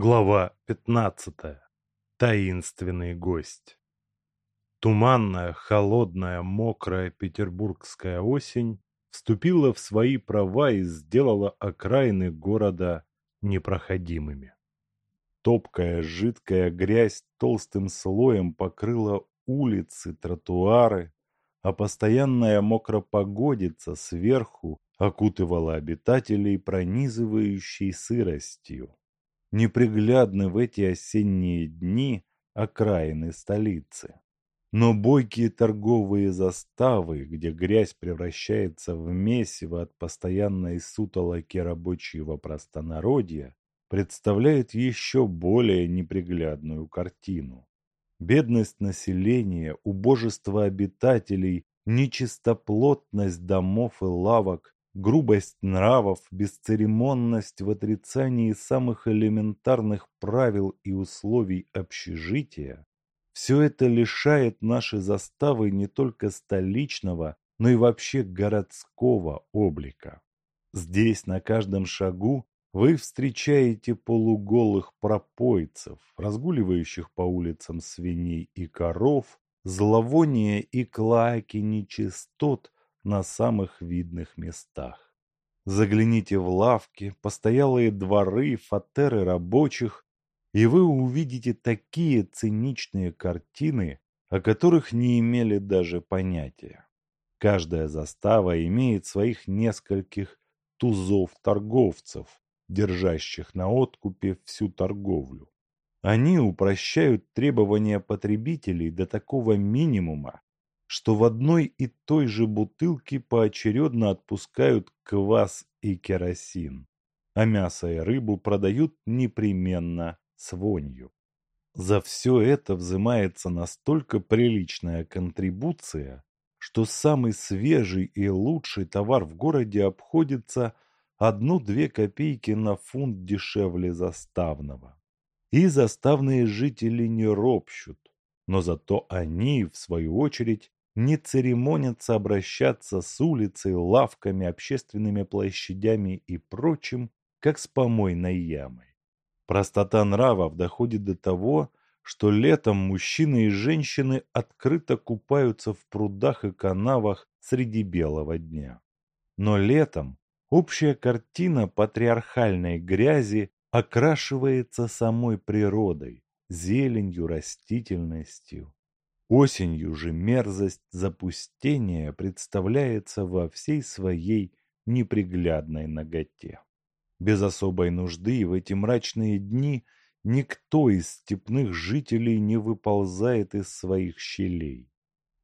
Глава 15. Таинственный гость. Туманная, холодная, мокрая петербургская осень вступила в свои права и сделала окраины города непроходимыми. Топкая жидкая грязь толстым слоем покрыла улицы, тротуары, а постоянная мокропогодица сверху окутывала обитателей пронизывающей сыростью неприглядны в эти осенние дни окраины столицы. Но бойкие торговые заставы, где грязь превращается в месиво от постоянной сутолоки рабочего простонародья, представляют еще более неприглядную картину. Бедность населения, убожество обитателей, нечистоплотность домов и лавок грубость нравов, бесцеремонность в отрицании самых элементарных правил и условий общежития – все это лишает наши заставы не только столичного, но и вообще городского облика. Здесь на каждом шагу вы встречаете полуголых пропойцев, разгуливающих по улицам свиней и коров, зловоние и клаки нечистот – на самых видных местах. Загляните в лавки, постоялые дворы, фатеры рабочих, и вы увидите такие циничные картины, о которых не имели даже понятия. Каждая застава имеет своих нескольких тузов-торговцев, держащих на откупе всю торговлю. Они упрощают требования потребителей до такого минимума, что в одной и той же бутылке поочередно отпускают квас и керосин, а мясо и рыбу продают непременно с вонью. За все это взимается настолько приличная контрибуция, что самый свежий и лучший товар в городе обходится одну-две копейки на фунт дешевле заставного. И заставные жители не ропщут, но зато они, в свою очередь, не церемонятся обращаться с улицей, лавками, общественными площадями и прочим, как с помойной ямой. Простота нравов доходит до того, что летом мужчины и женщины открыто купаются в прудах и канавах среди белого дня. Но летом общая картина патриархальной грязи окрашивается самой природой, зеленью, растительностью. Осенью же мерзость запустения представляется во всей своей неприглядной наготе. Без особой нужды в эти мрачные дни никто из степных жителей не выползает из своих щелей.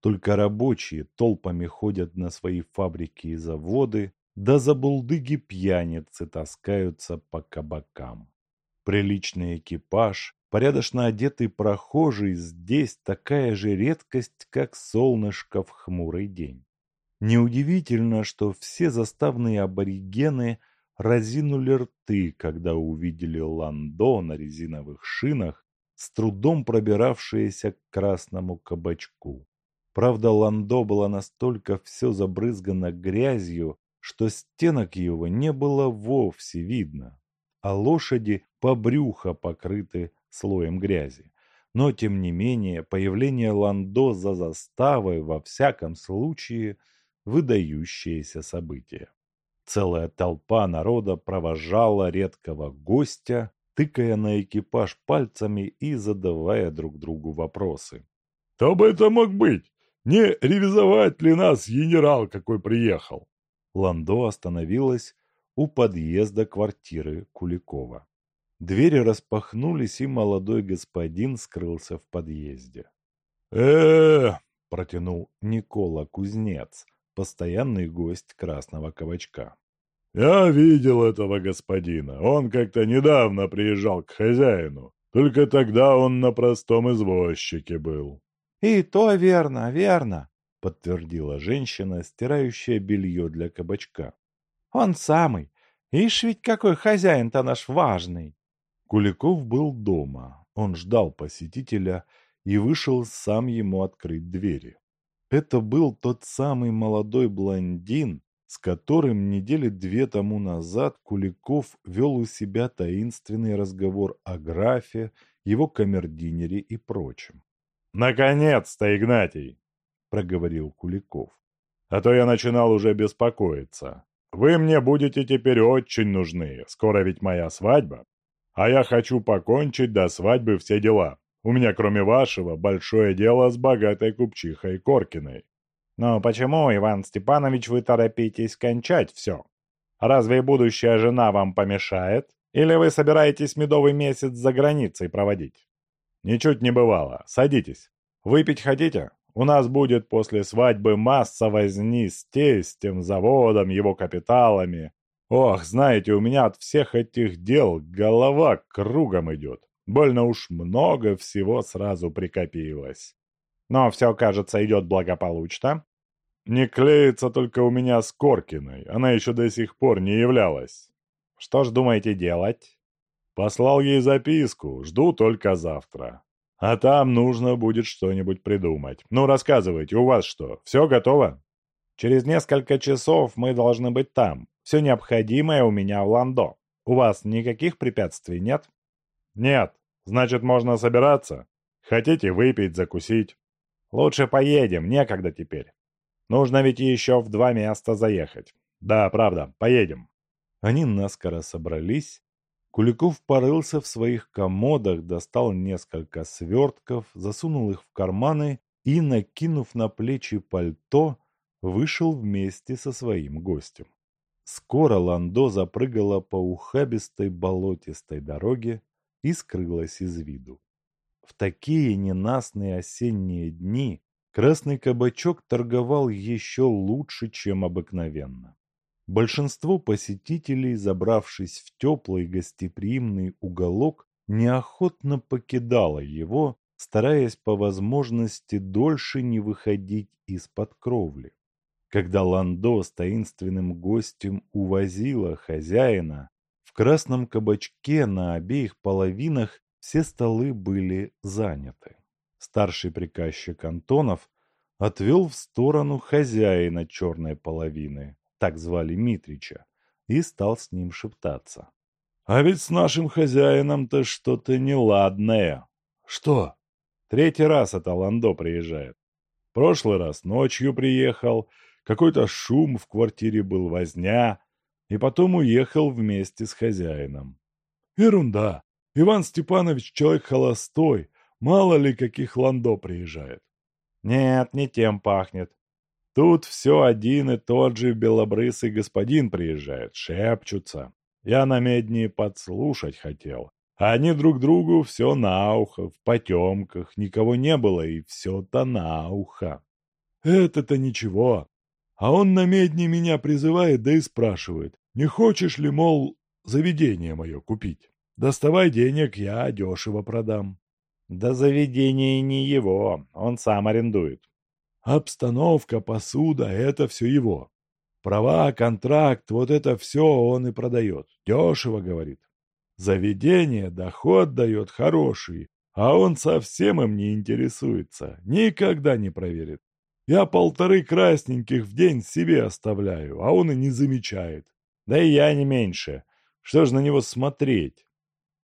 Только рабочие толпами ходят на свои фабрики и заводы, да за булдыги пьяницы таскаются по кабакам. Приличный экипаж, Порядочно одетый прохожий здесь такая же редкость, как солнышко в хмурый день. Неудивительно, что все заставные аборигены разинули рты, когда увидели ландо на резиновых шинах, с трудом пробиравшееся к красному кабачку. Правда, ландо было настолько все забрызгано грязью, что стенок его не было вовсе видно, а лошади по брюхо покрыты слоем грязи. Но, тем не менее, появление Ландо за заставой во всяком случае выдающееся событие. Целая толпа народа провожала редкого гостя, тыкая на экипаж пальцами и задавая друг другу вопросы. «Кто бы это мог быть? Не ревизовать ли нас генерал какой приехал?» Ландо остановилась у подъезда квартиры Куликова. Двери распахнулись, и молодой господин скрылся в подъезде. э протянул Никола Кузнец, постоянный гость красного кабачка. «Я видел этого господина. Он как-то недавно приезжал к хозяину. Только тогда он на простом извозчике был». «И то верно, верно», — подтвердила женщина, стирающая белье для кабачка. «Он самый. Ишь ведь какой хозяин-то наш важный!» Куликов был дома. Он ждал посетителя и вышел сам ему открыть двери. Это был тот самый молодой блондин, с которым недели две тому назад Куликов вел у себя таинственный разговор о графе, его камердинере и прочем. «Наконец-то, Игнатий!» – проговорил Куликов. «А то я начинал уже беспокоиться. Вы мне будете теперь очень нужны, скоро ведь моя свадьба. А я хочу покончить до свадьбы все дела. У меня, кроме вашего, большое дело с богатой купчихой Коркиной». «Но почему, Иван Степанович, вы торопитесь кончать все? Разве будущая жена вам помешает? Или вы собираетесь медовый месяц за границей проводить?» «Ничуть не бывало. Садитесь. Выпить хотите? У нас будет после свадьбы масса возни с тестем, заводом, его капиталами. Ох, знаете, у меня от всех этих дел голова кругом идет. Больно уж много всего сразу прикопилось. Но все, кажется, идет благополучно. Не клеится только у меня с Коркиной. Она еще до сих пор не являлась. Что ж думаете делать? Послал ей записку. Жду только завтра. А там нужно будет что-нибудь придумать. Ну, рассказывайте, у вас что, все готово? Через несколько часов мы должны быть там. Все необходимое у меня в Ландо. У вас никаких препятствий нет? Нет. Значит, можно собираться? Хотите выпить, закусить? Лучше поедем, некогда теперь. Нужно ведь еще в два места заехать. Да, правда, поедем. Они наскоро собрались, Куликов порылся в своих комодах, достал несколько свертков, засунул их в карманы и, накинув на плечи пальто, вышел вместе со своим гостем. Скоро Ландо запрыгала по ухабистой болотистой дороге и скрылась из виду. В такие ненастные осенние дни красный кабачок торговал еще лучше, чем обыкновенно. Большинство посетителей, забравшись в теплый гостеприимный уголок, неохотно покидало его, стараясь по возможности дольше не выходить из-под кровли. Когда Ландо с таинственным гостем увозила хозяина, в красном кабачке на обеих половинах все столы были заняты. Старший приказчик Антонов отвел в сторону хозяина черной половины, так звали Митрича, и стал с ним шептаться. «А ведь с нашим хозяином-то что-то неладное». «Что?» «Третий раз это Ландо приезжает. Прошлый раз ночью приехал, какой-то шум в квартире был, возня, и потом уехал вместе с хозяином». «Ерунда. Иван Степанович человек холостой, мало ли каких Ландо приезжает». «Нет, не тем пахнет. Тут все один и тот же белобрысый господин приезжает, шепчутся. Я на медни подслушать хотел. А они друг другу все на ухо, в потемках, никого не было, и все-то на ухо. Это-то ничего. А он на медни меня призывает, да и спрашивает, не хочешь ли, мол, заведение мое купить? Доставай денег, я дешево продам. Да заведение не его, он сам арендует. Обстановка, посуда — это все его. Права, контракт, вот это все он и продает. Дешево, говорит. Заведение доход дает хороший, а он совсем им не интересуется, никогда не проверит. Я полторы красненьких в день себе оставляю, а он и не замечает. Да и я не меньше. Что ж на него смотреть?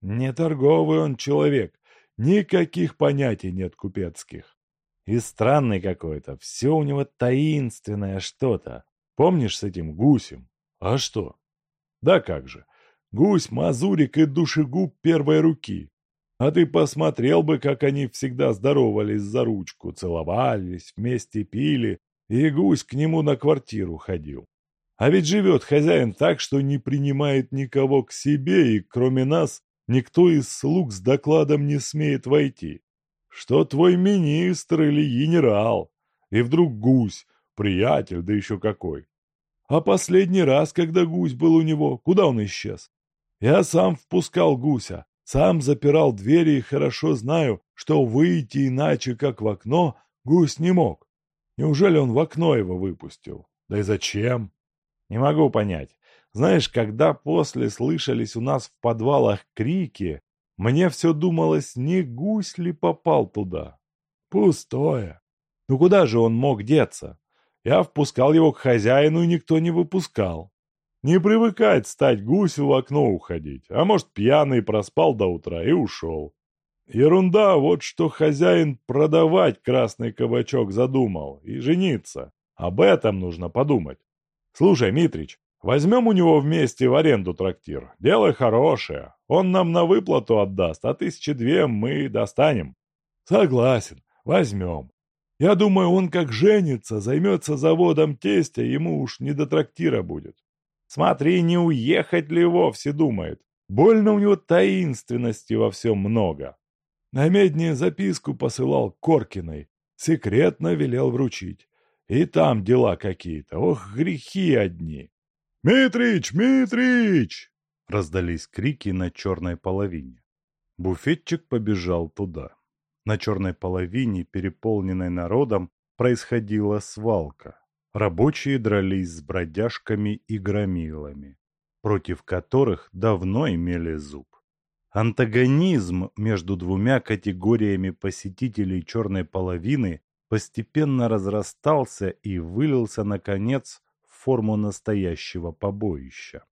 Не торговый он человек, никаких понятий нет купецких. И странный какой-то, все у него таинственное что-то. Помнишь с этим гусем? А что? Да как же. Гусь, мазурик и душегуб первой руки. А ты посмотрел бы, как они всегда здоровались за ручку, целовались, вместе пили, и гусь к нему на квартиру ходил. А ведь живет хозяин так, что не принимает никого к себе, и кроме нас никто из слуг с докладом не смеет войти что твой министр или генерал, и вдруг гусь, приятель, да еще какой. А последний раз, когда гусь был у него, куда он исчез? Я сам впускал гуся, сам запирал двери и хорошо знаю, что выйти иначе, как в окно, гусь не мог. Неужели он в окно его выпустил? Да и зачем? Не могу понять. Знаешь, когда после слышались у нас в подвалах крики, мне все думалось, не гусь ли попал туда. Пустое. Ну куда же он мог деться? Я впускал его к хозяину, и никто не выпускал. Не привыкать стать гусю в окно уходить, а может, пьяный проспал до утра и ушел. Ерунда, вот что хозяин продавать красный кабачок задумал и жениться. Об этом нужно подумать. Слушай, Митрич, возьмем у него вместе в аренду трактир. Дело хорошее. Он нам на выплату отдаст, а тысячи две мы достанем. Согласен, возьмем. Я думаю, он как женится, займется заводом тестя, ему уж не до трактира будет. Смотри, не уехать ли вовсе думает. Больно у него таинственности во всем много. На медне записку посылал Коркиной, секретно велел вручить. И там дела какие-то, ох, грехи одни. «Митрич, Митрич!» Раздались крики на черной половине. Буфетчик побежал туда. На черной половине, переполненной народом, происходила свалка. Рабочие дрались с бродяжками и громилами, против которых давно имели зуб. Антагонизм между двумя категориями посетителей черной половины постепенно разрастался и вылился, наконец, в форму настоящего побоища.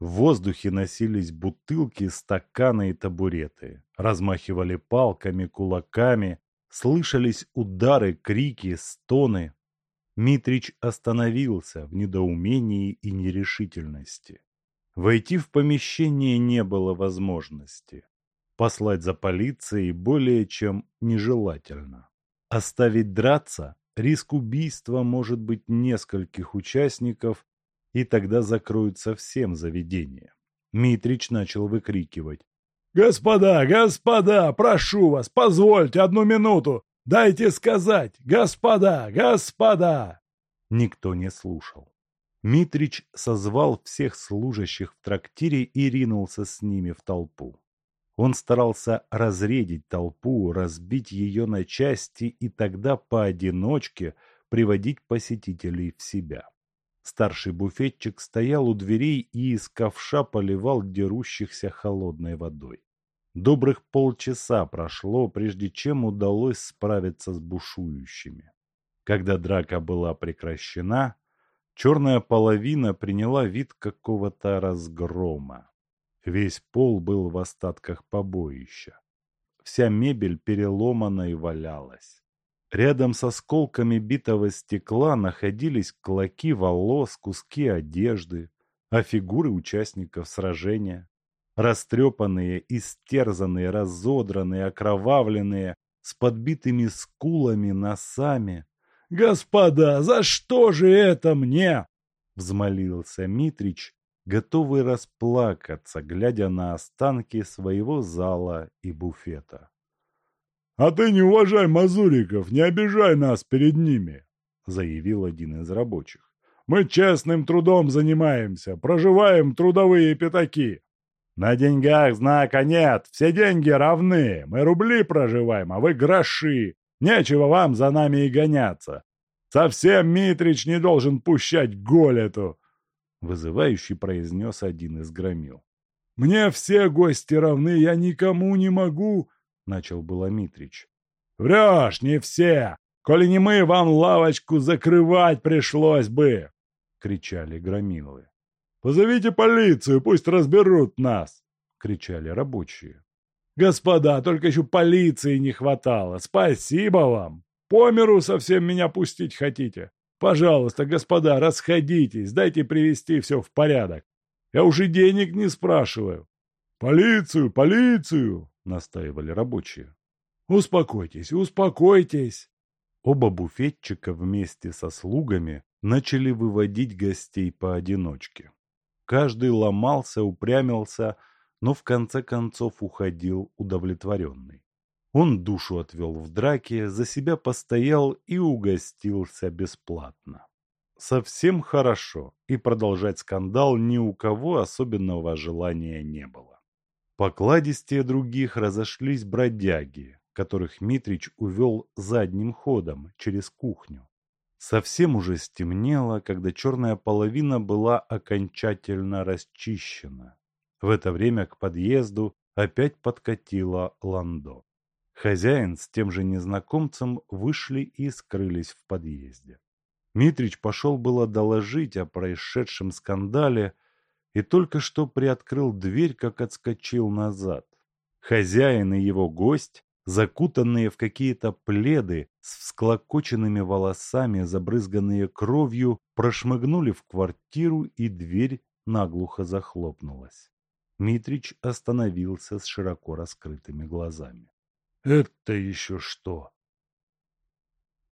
В воздухе носились бутылки, стаканы и табуреты. Размахивали палками, кулаками. Слышались удары, крики, стоны. Митрич остановился в недоумении и нерешительности. Войти в помещение не было возможности. Послать за полицией более чем нежелательно. Оставить драться – риск убийства может быть нескольких участников, и тогда закроют совсем заведение. Митрич начал выкрикивать. «Господа, господа, прошу вас, позвольте одну минуту! Дайте сказать! Господа, господа!» Никто не слушал. Митрич созвал всех служащих в трактире и ринулся с ними в толпу. Он старался разредить толпу, разбить ее на части и тогда поодиночке приводить посетителей в себя. Старший буфетчик стоял у дверей и из ковша поливал дерущихся холодной водой. Добрых полчаса прошло, прежде чем удалось справиться с бушующими. Когда драка была прекращена, черная половина приняла вид какого-то разгрома. Весь пол был в остатках побоища. Вся мебель переломана и валялась. Рядом с осколками битого стекла находились клоки волос, куски одежды, а фигуры участников сражения. Растрепанные, истерзанные, разодранные, окровавленные, с подбитыми скулами, носами. «Господа, за что же это мне?» — взмолился Митрич, готовый расплакаться, глядя на останки своего зала и буфета. «А ты не уважай мазуриков, не обижай нас перед ними», — заявил один из рабочих. «Мы честным трудом занимаемся, проживаем трудовые пятаки». «На деньгах знака нет, все деньги равны, мы рубли проживаем, а вы гроши, нечего вам за нами и гоняться. Совсем Митрич не должен пущать голь эту», — вызывающий произнес один из громил. «Мне все гости равны, я никому не могу», начал было Митрич. «Врешь, не все! Коли не мы, вам лавочку закрывать пришлось бы!» — кричали громилы. «Позовите полицию, пусть разберут нас!» — кричали рабочие. «Господа, только еще полиции не хватало! Спасибо вам! По миру совсем меня пустить хотите! Пожалуйста, господа, расходитесь, дайте привести все в порядок! Я уже денег не спрашиваю!» «Полицию, полицию!» — настаивали рабочие. «Успокойтесь, успокойтесь!» Оба буфетчика вместе со слугами начали выводить гостей поодиночке. Каждый ломался, упрямился, но в конце концов уходил удовлетворенный. Он душу отвел в драке, за себя постоял и угостился бесплатно. Совсем хорошо, и продолжать скандал ни у кого особенного желания не было. Покладистее других разошлись бродяги, которых Митрич увел задним ходом через кухню. Совсем уже стемнело, когда черная половина была окончательно расчищена. В это время к подъезду опять подкатила Ландо. Хозяин с тем же незнакомцем вышли и скрылись в подъезде. Митрич пошел было доложить о происшедшем скандале и только что приоткрыл дверь, как отскочил назад. Хозяин и его гость, закутанные в какие-то пледы с всклокоченными волосами, забрызганные кровью, прошмыгнули в квартиру, и дверь наглухо захлопнулась. Митрич остановился с широко раскрытыми глазами. «Это еще что?»